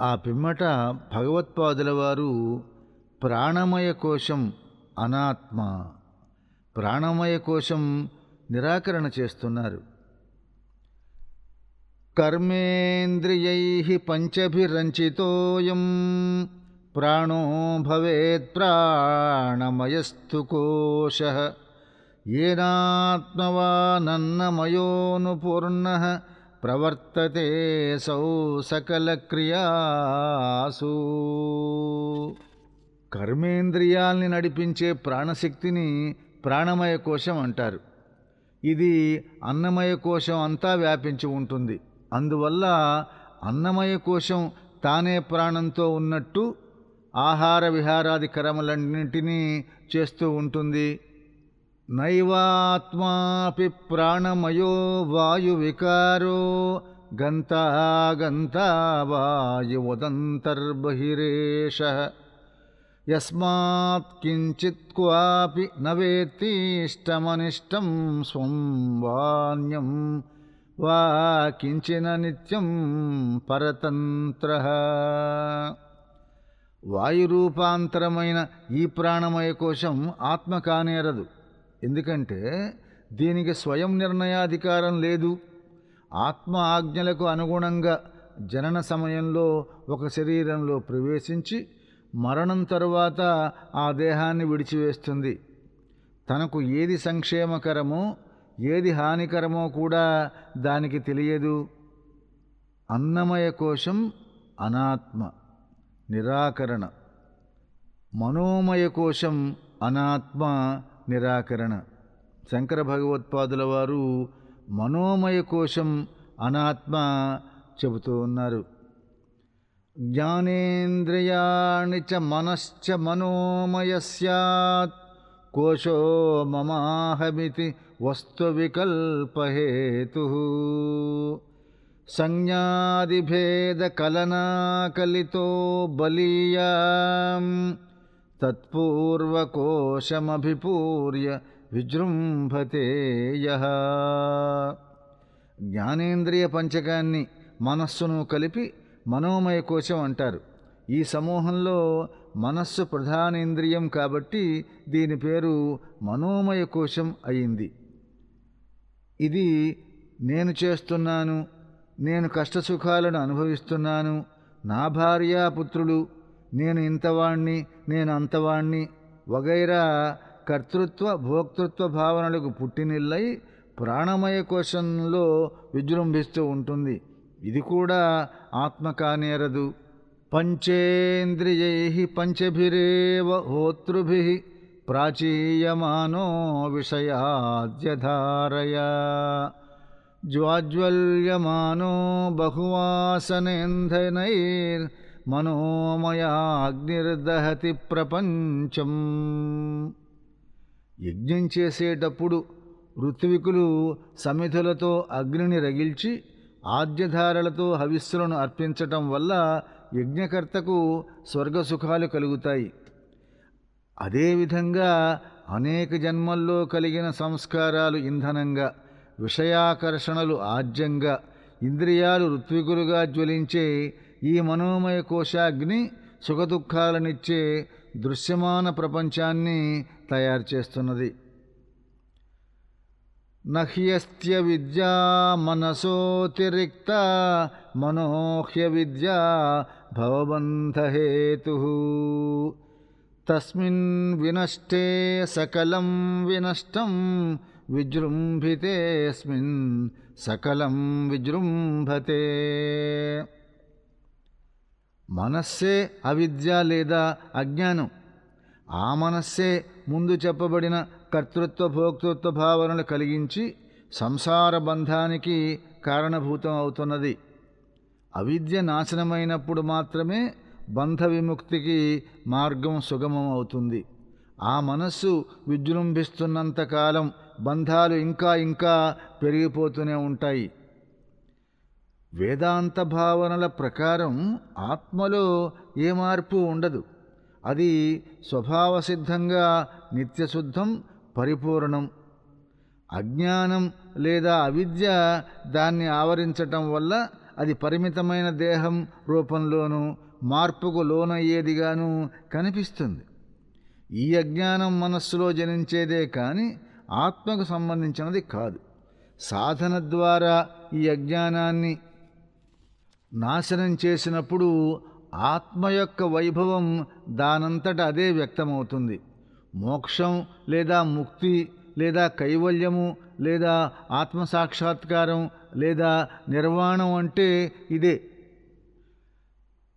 ఆ పిమ్మట భగవత్పాదుల వారు ప్రాణమయ కోశం అనాత్మ ప్రాణమయ కోశం నిరాకరణ చేస్తున్నారు. కర్మేంద్రియై పంచభిరంచితోయం ప్రాణో భవేత్ ప్రాణమయస్థు కోశ ఏనాత్మవానన్నమయోనుపూర్ణ ప్రవర్తతే సౌ సకలక్రియాసు కర్మేంద్రియాల్ని నడిపించే ప్రాణశక్తిని ప్రాణమయ కోశం అంటారు. ఇది అన్నమయ కోశం అంతా వ్యాపించి ఉంటుంది. అందువల్ల అన్నమయ కోశం తానే ప్రాణంతో ఉన్నట్టు ఆహార విహారాది కర్మలన్నింటినీ చేస్తూ ఉంటుంది. నైవాత్మాపి ప్రాణమయో వాయు వికారో గంతా గంతా వాయువదంతర్బహిరేష. యస్మాత్ కించిత్ క్వాపి నవేత్తిష్టమనిష్టం స్వం వాణ్యం వా కించిన నిత్యం పరతంత్ర. వాయురూపాంతరమైన ఈ ప్రాణమయ కోశం ఆత్మ కానేరదు ఎందుకంటే దీనికి స్వయం నిర్ణయాధికారం లేదు. ఆత్మ ఆజ్ఞలకు అనుగుణంగా జనన సమయంలో ఒక శరీరంలో ప్రవేశించి మరణం తరువాత ఆ దేహాన్ని విడిచివేస్తుంది. తనకు ఏది సంక్షేమకరమో ఏది హానికరమో కూడా దానికి తెలియదు. అన్నమయ కోశం అనాత్మ నిరాకరణ. మనోమయ కోశం అనాత్మ నిరాకరణ. శంకర భగవత్పాదుల వారు మనోమయ కోశం అనాత్మ చెబుతూ ఉన్నారు. జ్ఞానేంద్రియాణి చ మనశ్చ మనోమయ సత్ కోశో మమాహమితి వస్తువికల్పహేతు. సంజ్ఞాదిభేదకలనాకలితో బలీయా తత్పూర్వకోశమభిపూర్య విజృంభతే జ్ఞానేంద్రియ పంచకాన్ని మనస్సును కలిపి మనోమయ కోశం అంటారు. ఈ సమూహంలో మనస్సు ప్రధానేంద్రియం కాబట్టి దీని పేరు మనోమయ కోశం అయింది. ఇది నేను చేస్తున్నాను నేను కష్టసుఖాలను అనుభవిస్తున్నాను నా భార్యాపుత్రులు నేను ఇంతవాణ్ణి నేను అంతవాణ్ణి వగైరా కర్తృత్వ భోక్తృత్వ భావనలకు పుట్టినిల్లై ప్రాణమయ కోశంలో విజృంభిస్తూ ఉంటుంది. ఇది కూడా ఆత్మ కానేరదు పంచేంద్రియై పంచభిరేవ హోతృభి ప్రాచీయమానో విషయాద్యధారయ. జ్వాజ్వల్యమానో బహువాసనేంధనైర్ మనోమయాగ్నిర్దహతి ప్రపంచం. యజ్ఞం చేసేటప్పుడు ఋత్వికులు సమిధులతో అగ్నిని రగిల్చి ఆద్యధారలతో హవిస్సులను అర్పించటం వల్ల యజ్ఞకర్తకు స్వర్గసుఖాలు కలుగుతాయి. అదేవిధంగా అనేక జన్మల్లో కలిగిన సంస్కారాలు ఇంధనంగా విషయాకర్షణలు ఆద్యంగా ఇంద్రియాలు ఋత్వికులుగా జ్వలించే ఈ మనోమయ కోశాగ్ని సుఖదుఖాలనిచ్చే దృశ్యమాన ప్రపంచాన్ని తయారు చేస్తున్నది. నహ్యస్త్య విద్యా మనసోతిరిక్త మనోహ్య విద్యా భవబంధహేతు తస్మిన్ వినష్టే సకలం వినష్టం విజృంభితేస్మిన్ సకలం విజృంభతే. మనస్సే అవిద్య లేదా అజ్ఞానం. ఆ మనస్సే ముందు చెప్పబడిన కర్తృత్వ భోక్తృత్వ భావనలు కలిగించి సంసార బంధానికి కారణభూతం అవుతున్నది. అవిద్య నాశనమైనప్పుడు మాత్రమే బంధ విముక్తికి మార్గం సుగమం అవుతుంది. ఆ మనస్సు విజృంభిస్తున్నంతకాలం బంధాలు ఇంకా ఇంకా పెరిగిపోతూనే ఉంటాయి. వేదాంత భావనల ప్రకారం ఆత్మలో ఏ మార్పు ఉండదు. అది స్వభావసిద్ధంగా నిత్యశుద్ధం పరిపూర్ణం. అజ్ఞానం లేదా అవిద్య దాన్ని ఆవరించటం వల్ల అది పరిమితమైన దేహం రూపంలోనూ మార్పుకు లోనయ్యేదిగాను కనిపిస్తుంది. ఈ అజ్ఞానం మనస్సులో జనించేదే కానీ ఆత్మకు సంబంధించినది కాదు. సాధన ద్వారా ఈ అజ్ఞానాన్ని నాశనం చేసినప్పుడు ఆత్మ యొక్క వైభవం దానంతట అదే వ్యక్తమవుతుంది. మోక్షం లేదా ముక్తి లేదా కైవల్యము లేదా ఆత్మసాక్షాత్కారం లేదా నిర్వాణం అంటే ఇదే.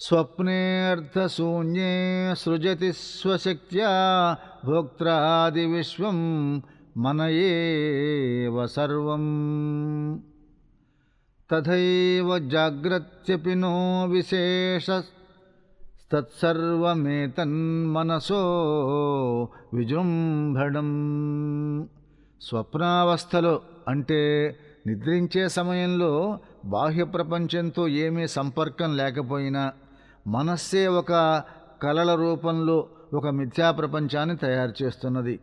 స్వప్నేర్థశూన్యే సృజతి స్వశక్త్యా భోక్త్రాది విశ్వం మనయేవ సర్వం. తథైవ జాగ్రత్యపి నో విశేషస్తత్సర్వమేతన్మనసో విజృంభణం స్వప్నావస్థలో అంటే నిద్రించే సమయంలో బాహ్య ప్రపంచంతో ఏమీ సంపర్కం లేకపోయినా మనస్సే ఒక కలల రూపంలో ఒక మిథ్యా ప్రపంచాన్ని తయారు చేస్తున్నది.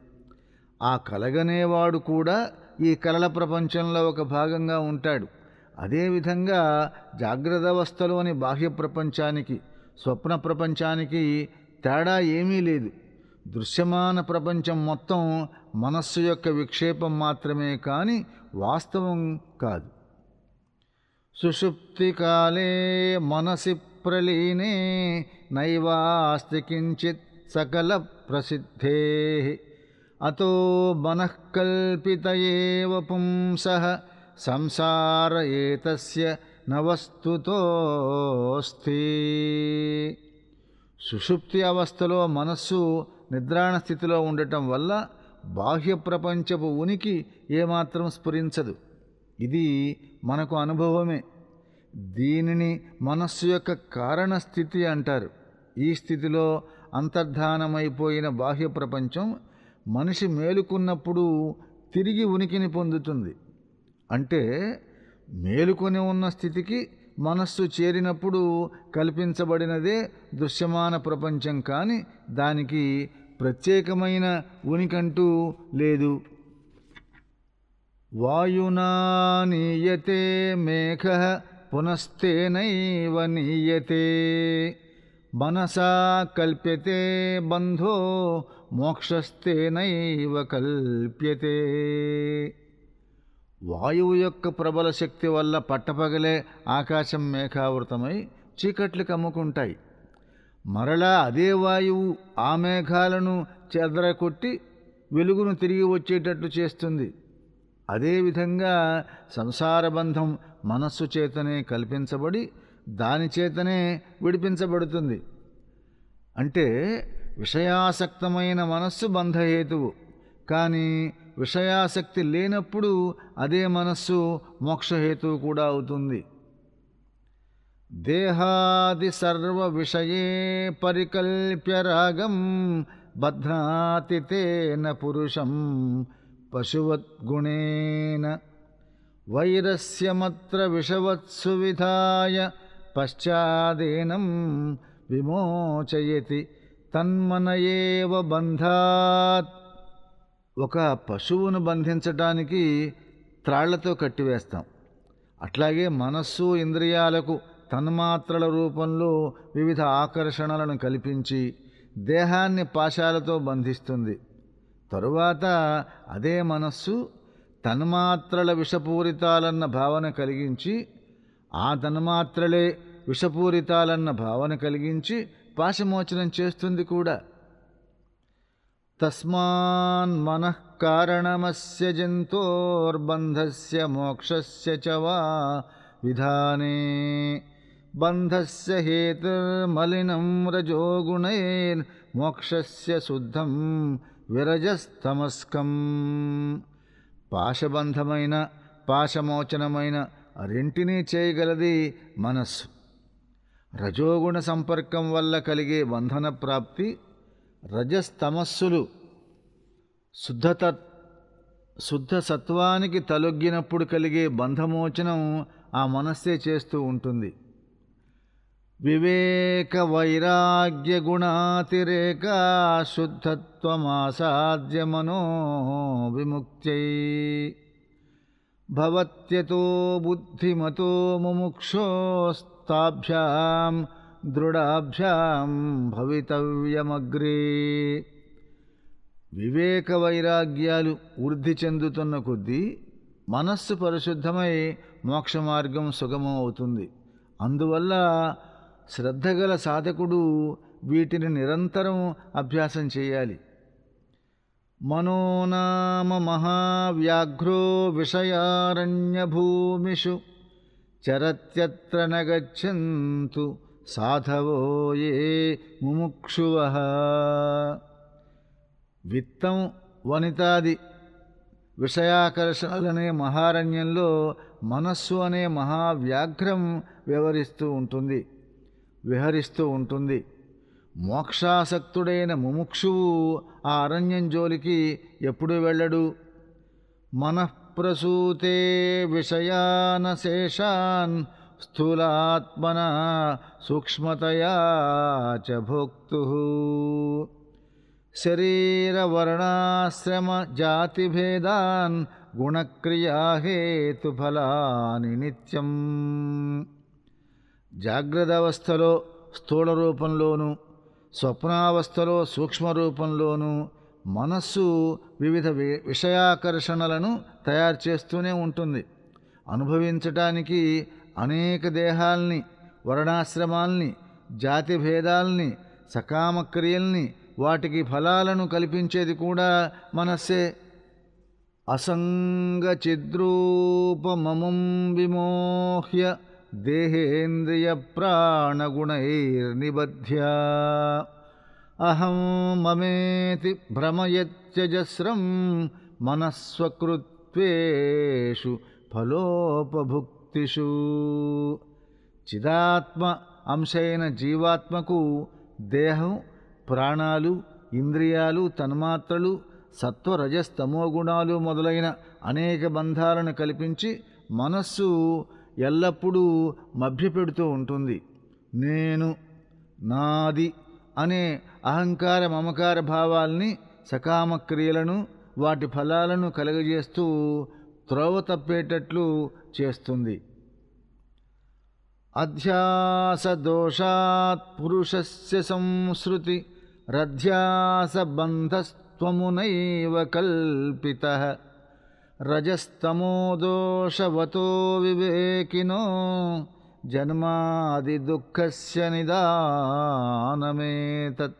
ఆ కలగనేవాడు కూడా ఈ కలల ప్రపంచంలో ఒక భాగంగా ఉంటాడు. అదేవిధంగా జాగ్రత్త అవస్థలోని బాహ్య ప్రపంచానికి స్వప్న ప్రపంచానికి తేడా ఏమీ లేదు. దృశ్యమాన ప్రపంచం మొత్తం మనస్సు యొక్క విక్షేపం మాత్రమే కానీ వాస్తవం కాదు. సుషుప్తికాలే మనసి ప్రలీనే నైవాస్తి కించిత్ సకల ప్రసిద్ధే. అతో మనఃకల్పిత ఏవ సంసార ఏతస్య నవస్తుతోస్తి సుషుప్తి అవస్థలో మనస్సు నిద్రాణ స్థితిలో ఉండటం వల్ల బాహ్య ప్రపంచపు ఉనికి ఏమాత్రం స్ఫురించదు. ఇది మనకు అనుభవమే. దీనిని మనస్సు యొక్క కారణస్థితి అంటారు. ఈ స్థితిలో అంతర్ధానమైపోయిన బాహ్య ప్రపంచం మనిషి మేలుకున్నప్పుడు తిరిగి ఉనికిని పొందుతుంది. అంటే మేలుకొని ఉన్న స్థితికి మనస్సు చేరినప్పుడు కల్పించబడినదే దృశ్యమాన ప్రపంచం కానీ దానికి ప్రత్యేకమైన ఉనికంటూ లేదు. వాయునా నీయతే మేఘ పునస్తేనైవ నీయతే. మనసా కల్ప్యతే బంధో మోక్షస్తేనైవ కల్ప్యతే. వాయువు యొక్క ప్రబల శక్తి వల్ల పట్టపగలే ఆకాశం మేఘావృతమై చీకట్లు కమ్ముకుంటాయి. మరలా అదే వాయువు ఆ మేఘాలను చెదరకొట్టి వెలుగును తిరిగి వచ్చేటట్లు చేస్తుంది. అదేవిధంగా సంసారబంధం మనస్సు చేతనే కల్పించబడి దాని చేతనే విడిపించబడుతుంది. అంటే విషయాసక్తమైన మనస్సు బంధహేతువు. కానీ విషయాసక్తి లేనప్పుడు అదే మనస్సు మోక్షహేతువు కూడా అవుతుంది. దేహాది సర్వ విషయే పరికల్ప్య రాగం బధ్నాతి తేన పురుషం పశువద్గుణేన వైరస్యమత్ర విషవత్సు విధాయ పశ్చాదేనం విమోచయతి తన్మనయేవ బంధాత్ ఒక పశువును బంధించటానికి త్రాళ్ళతో కట్టివేస్తాం. అట్లాగే మనస్సు ఇంద్రియాలకు తన్మాత్రల రూపంలో వివిధ ఆకర్షణలను కల్పించి దేహాన్ని పాశాలతో బంధిస్తుంది. తరువాత అదే మనస్సు తన్మాత్రల విషపూరితాలన్న భావన కలిగించి ఆ తన్మాత్రలే విషపూరితాలన్న భావన కలిగించి పాశమోచనం చేస్తుంది కూడా. తస్మాన్ మనః కారణమస్య జంతోర్బంధస్య च वा विधाने। విధానే బంధస్య హేతుర్మలినం రజోగుణైర్ శుద్ధం విరజస్తమస్కం పాశబంధమైన పాశమోచనమైన రెంటినీ చేయగలది మనస్సు రజోగుణ సంపర్కం వల్ల కలిగే బంధన ప్రాప్తి రజస్తమస్సులు శుద్ధత శుద్ధ సత్వానికి తలొగ్గినప్పుడు కలిగే బంధమోచనం ఆ మనస్సే చేస్తూ ఉంటుంది. వివేక వైరాగ్య గుణాతిరేక శుద్ధత్వమాసాద్య మనో విముక్త్యై. భవత్యతో బుద్ధిమతో ముముక్షోస్తాభ్యాం దృఢాభ్యాం భవితవ్యమగ్రే. వివేక వైరాగ్యాలు వృద్ధి చెందుతున్న కొద్దీ మనస్సు పరిశుద్ధమై మోక్ష మార్గం సుగమం అవుతుంది అందువల్ల శ్రద్ధగల సాధకుడు వీటిని నిరంతరం అభ్యాసం చేయాలి. మనోనామ మహావ్యాఘ్రో విషయారణ్యభూమిషు చరత్యత్ర నగచ్చంతు సాధవో ఏ ముముక్షువ? విత్తం వనితాది విషయాకర్షణలనే మహారణ్యంలో మనస్సు అనే మహావ్యాఘ్రం వ్యవహరిస్తూ ఉంటుంది విహరిస్తూ ఉంటుంది. మోక్షాసక్తుడైన ముముక్షువు ఆ అరణ్యం జోలికి ఎప్పుడు వెళ్ళడు? మనఃప్రసూతే విషయానశేషాన్ స్థూలాత్మన సూక్ష్మతయా చ భోక్తు. శరీరవర్ణాశ్రమ జాతిభేదాన్ గుణక్రియాహేతుఫలాని నిత్యం. జాగ్రత్త అవస్థలో స్థూల రూపంలోనూ స్వప్నావస్థలో సూక్ష్మ రూపంలోనూ మనస్సు వివిధ వి- విషయాకర్షణలను తయారు చేస్తూనే ఉంటుంది. అనుభవించటానికి అనేక దేహాల్ని వర్ణాశ్రమాల్ని జాతి భేదాల్ని సకామ క్రియల్ని వాటికి ఫలాలను కల్పించేది కూడా మనస్సే. అసంగచిద్రూపమం విమోహ్య దేహేంద్రియ ప్రాణగుణైర్నిబధ్య. అహం మమేతి భ్రమయత్యజస్రం మనస్వకృత్వేషు ఫలోపభుక్ ఫలోపభుక్తిషు చిదాత్మ అంశైన జీవాత్మకు దేహం ప్రాణాలు ఇంద్రియాలు తన్మాత్రలు సత్వరజస్తమో గుణాలు మొదలైన అనేక బంధాలను కల్పించి మనస్సు ఎల్లప్పుడూ మభ్యపెడుతూ ఉంటుంది. నేను నాది అనే అహంకార మమకార భావాల్ని సకామక్రియలను వాటి ఫలాలను కలుగజేస్తూ త్రోవ తప్పేటట్లు చేస్తుంది. అధ్యాసదోషాత్ పురుషస్య సంసృతి రధ్యాసబంధస్త్వమునైవ కల్పిత. రజస్తమోదోషవతో వివేకినో జన్మాదిదుఃఖస్య నిదానమేతత్.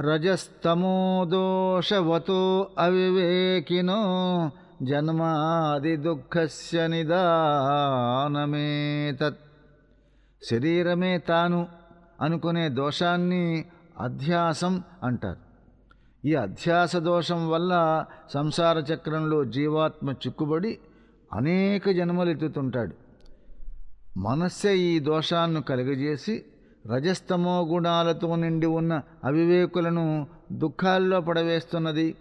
రజస్తమోదోషవతో అవివేకినో జన్మాదిదుఃఖస్య నిదానమేతత్ శరీరమే తాను అనుకునే దోషాన్ని అధ్యాసం అంటారు. ఈ అధ్యాస దోషం వల్ల సంసార చక్రంలో జీవాత్మ చిక్కుబడి అనేక జన్మలు ఎత్తుతుంటాడు. మనస్సే ఈ దోషాన్ని కలుగజేసి రజస్తమో గుణాలతో నిండి ఉన్న అవివేకులను దుఃఖాల్లో పడవేస్తున్నది.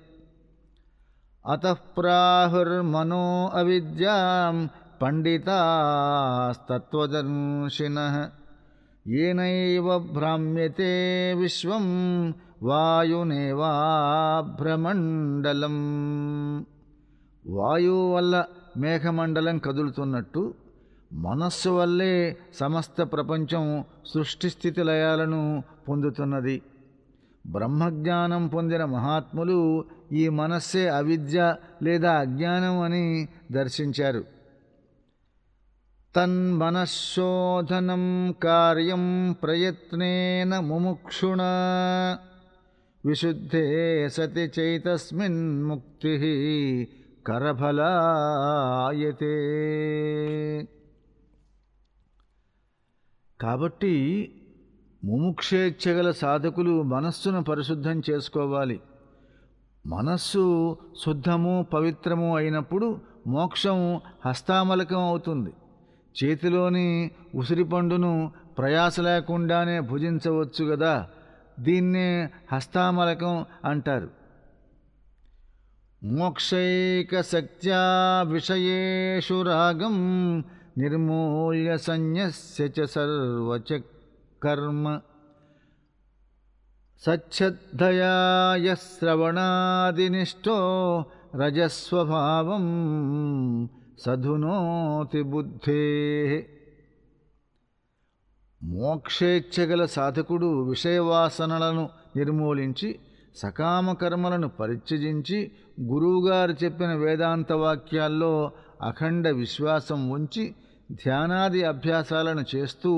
అతఃప్రాహుర్మనో అవిద్యాం పండితాస్తత్వదర్శిన ఏనైవ భ్రామ్యతే విశ్వం వాయునేవాభ్రమండలం వాయువు వల్ల మేఘమండలం కదులుతున్నట్టు మనస్సు వల్లే సమస్త ప్రపంచం సృష్టి స్థితి లయాలను పొందుతున్నది. బ్రహ్మజ్ఞానం పొందిన మహాత్ములు ఈ మనస్సే అవిద్య లేదా అజ్ఞానం అని దర్శించారు. తన్మనశోధనం కార్యం ప్రయత్నేన ముముక్షుణ విశుద్ధే సతి చైతస్మిన్ ముక్తి కరఫలాయతే. కాబట్టి ముముక్షేచ్ఛగల సాధకులు మనస్సును పరిశుద్ధం చేసుకోవాలి. మనస్సు శుద్ధము పవిత్రము అయినప్పుడు మోక్షం హస్తామలకం అవుతుంది. చేతిలోని ఉసిరిపండును ప్రయాస లేకుండానే భుజించవచ్చు కదా దీన్నే హస్తామలకం అంటారు. మోక్షైక శక్త్యా విషయేషు రాగం నిర్మూల్య సన్యస్య సర్వచక్ సర్వచ కర్మ సచ్చద్ధయాయ శ్రవణాదినిష్టో రజస్వభావం సధునోతి బుద్ధే మోక్షేచ్ఛగల సాధకుడు విషయవాసనలను నిర్మూలించి సకామ కర్మలను పరిత్యజించి గురువుగారు చెప్పిన వేదాంత వాక్యాల్లో అఖండ విశ్వాసం ఉంచి ధ్యానాది అభ్యాసాలను చేస్తూ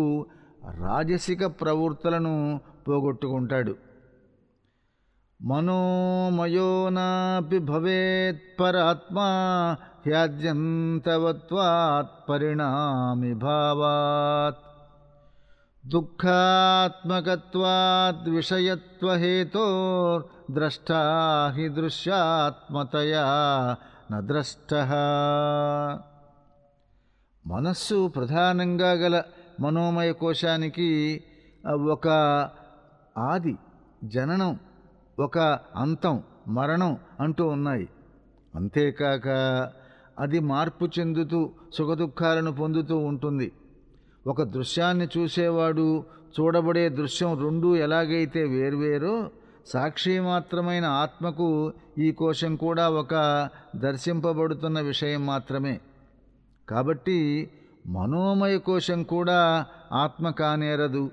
రాజసిక ప్రవృత్తులను పోగొట్టుకుంటాడు. మనోమయోనాపి భవేత్ పరాత్మా హ్యాద్యంతవత్వాత్ పరిణామి భావాత్. దుఃఖాత్మకత్వాద్ విషయత్వహేతో ద్రష్టా హి దృశ్యాత్మతయా నద్రష్ట. మనస్సు ప్రధానంగా గల మనోమయ కోశానికి ఒక ఆది జననం ఒక అంతం మరణం అంటూ ఉన్నాయి. అంతేకాక అది మార్పు చెందుతూ సుఖదుఖాలను పొందుతూ ఉంటుంది. ఒక దృశ్యాన్ని చూసేవాడు చూడబడే దృశ్యం రెండూ ఎలాగైతే వేర్వేరో సాక్షి మాత్రమైన ఆత్మకు ఈ కోశం కూడా ఒక దర్శింపబడుతున్న విషయం మాత్రమే. కాబట్టి మనోమయ కోశం కూడా ఆత్మ కానేరదు